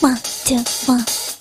one two one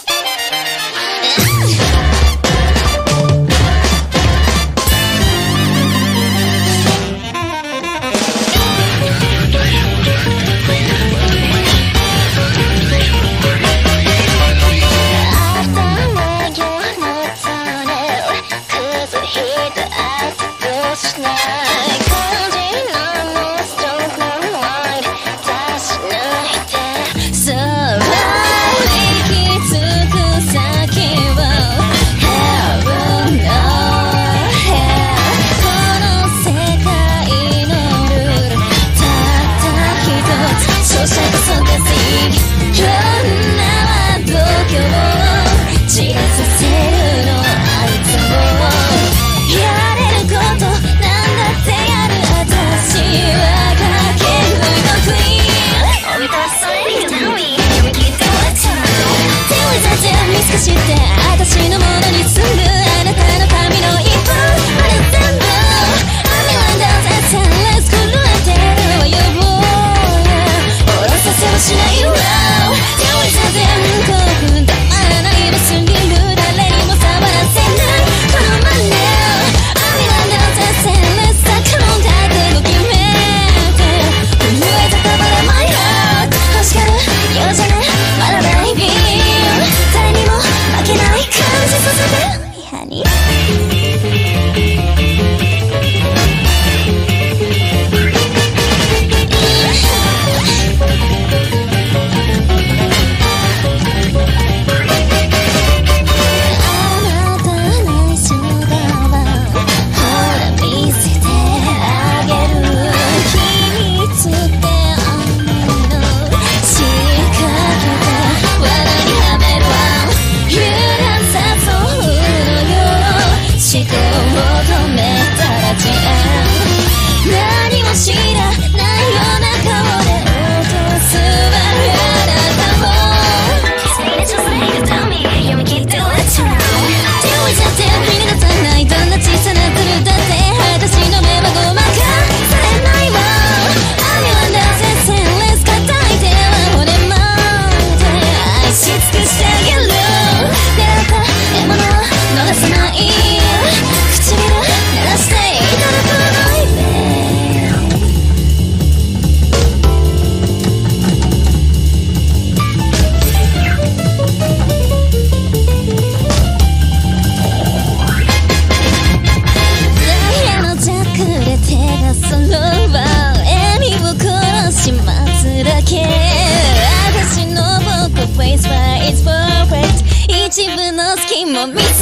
on me